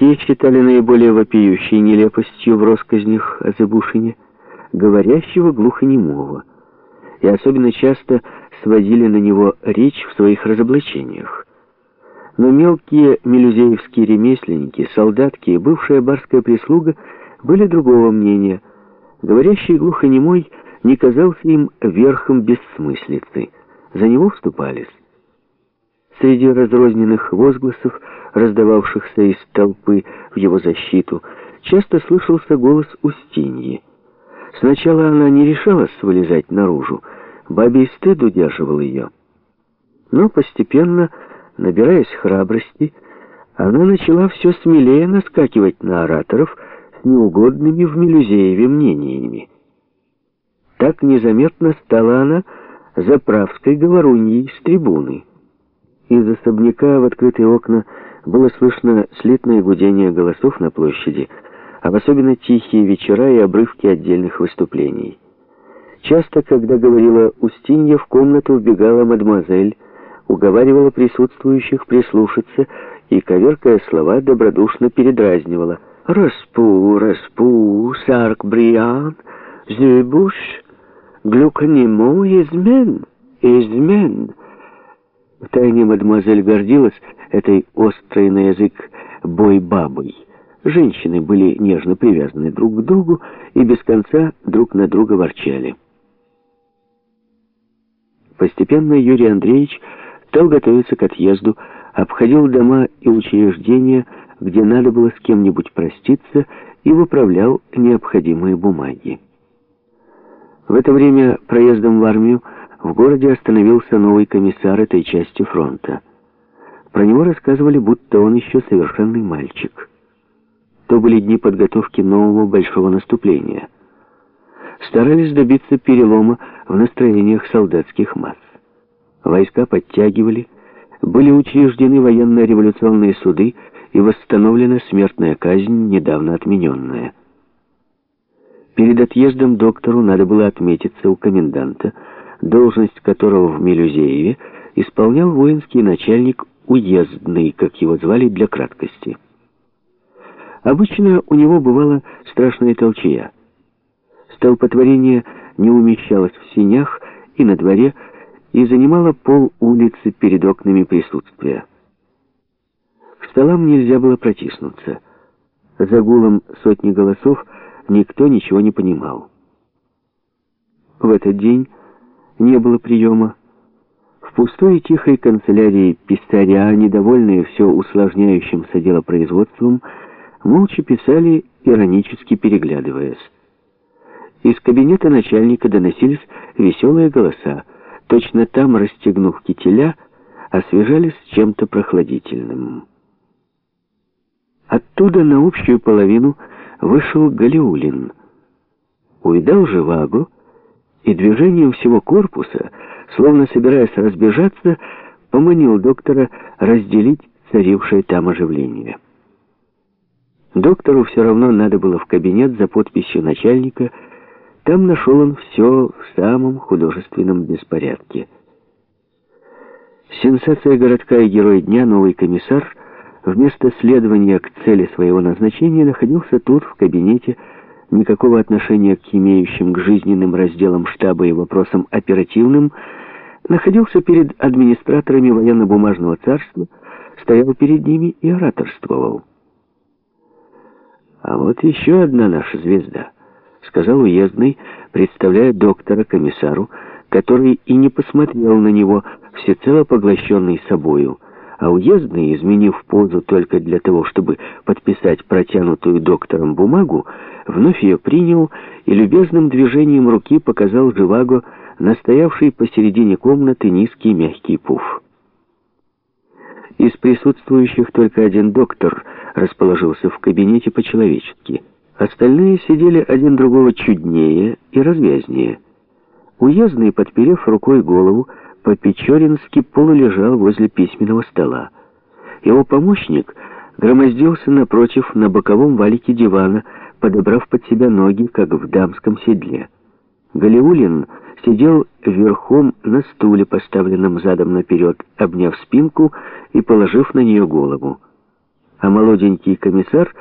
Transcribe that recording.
Те считали наиболее вопиющей нелепостью в россказнях о Зыбушине говорящего глухонемого, и особенно часто сводили на него речь в своих разоблачениях. Но мелкие мелюзеевские ремесленники, солдатки и бывшая барская прислуга были другого мнения. Говорящий глухонемой не казался им верхом бессмыслицы. За него вступались. Среди разрозненных возгласов, раздававшихся из толпы в его защиту, часто слышался голос Устиньи. Сначала она не решалась вылезать наружу, бабий стыд удерживал ее. Но постепенно, набираясь храбрости, она начала все смелее наскакивать на ораторов с неугодными в Мелюзееве мнениями. Так незаметно стала она заправской говоруньей с трибуны. Из особняка в открытые окна было слышно слитное гудение голосов на площади, а в особенно тихие вечера и обрывки отдельных выступлений. Часто, когда говорила Устинья, в комнату вбегала мадемуазель, уговаривала присутствующих прислушаться и, коверкая слова, добродушно передразнивала. «Распу, распу, сарк бриан, зюбуш, глюканему, измен, измен». Втайне мадемуазель гордилась этой острой на язык бой-бабой. Женщины были нежно привязаны друг к другу и без конца друг на друга ворчали. Постепенно Юрий Андреевич стал готовиться к отъезду, обходил дома и учреждения, где надо было с кем-нибудь проститься, и выправлял необходимые бумаги. В это время проездом в армию в городе остановился новый комиссар этой части фронта. Про него рассказывали, будто он еще совершенный мальчик. То были дни подготовки нового большого наступления. Старались добиться перелома в настроениях солдатских масс. Войска подтягивали, были учреждены военно-революционные суды и восстановлена смертная казнь, недавно отмененная. Перед отъездом доктору надо было отметиться у коменданта, должность которого в Мелюзееве исполнял воинский начальник уездный, как его звали для краткости. Обычно у него бывала страшная толчья. Столпотворение не умещалось в синях и на дворе, и занимало пол улицы перед окнами присутствия. К столам нельзя было протиснуться. За гулом сотни голосов никто ничего не понимал. В этот день не было приема. В пустой и тихой канцелярии писаря, недовольные все усложняющимся делопроизводством, молча писали, иронически переглядываясь. Из кабинета начальника доносились веселые голоса. Точно там, расстегнув кителя, освежались чем-то прохладительным. Оттуда на общую половину вышел Галиулин. Увидал Живаго и движением всего корпуса, словно собираясь разбежаться, поманил доктора разделить царившее там оживление. Доктору все равно надо было в кабинет за подписью начальника. Там нашел он все в самом художественном беспорядке. Сенсация городка и герой дня, новый комиссар, вместо следования к цели своего назначения находился тут, в кабинете, никакого отношения к имеющим к жизненным разделам штаба и вопросам оперативным, находился перед администраторами военно-бумажного царства, стоял перед ними и ораторствовал. «А вот еще одна наша звезда», — сказал уездный, представляя доктора комиссару, который и не посмотрел на него, всецело поглощенный собою, — а уездный, изменив позу только для того, чтобы подписать протянутую доктором бумагу, вновь ее принял и любезным движением руки показал Живаго настоявший посередине комнаты низкий мягкий пуф. Из присутствующих только один доктор расположился в кабинете по-человечески. Остальные сидели один другого чуднее и развязнее. Уездный, подперев рукой голову, по-печорински полулежал возле письменного стола. Его помощник громоздился напротив на боковом валике дивана, подобрав под себя ноги, как в дамском седле. Галиулин сидел верхом на стуле, поставленном задом наперед, обняв спинку и положив на нее голову. а молоденький комиссар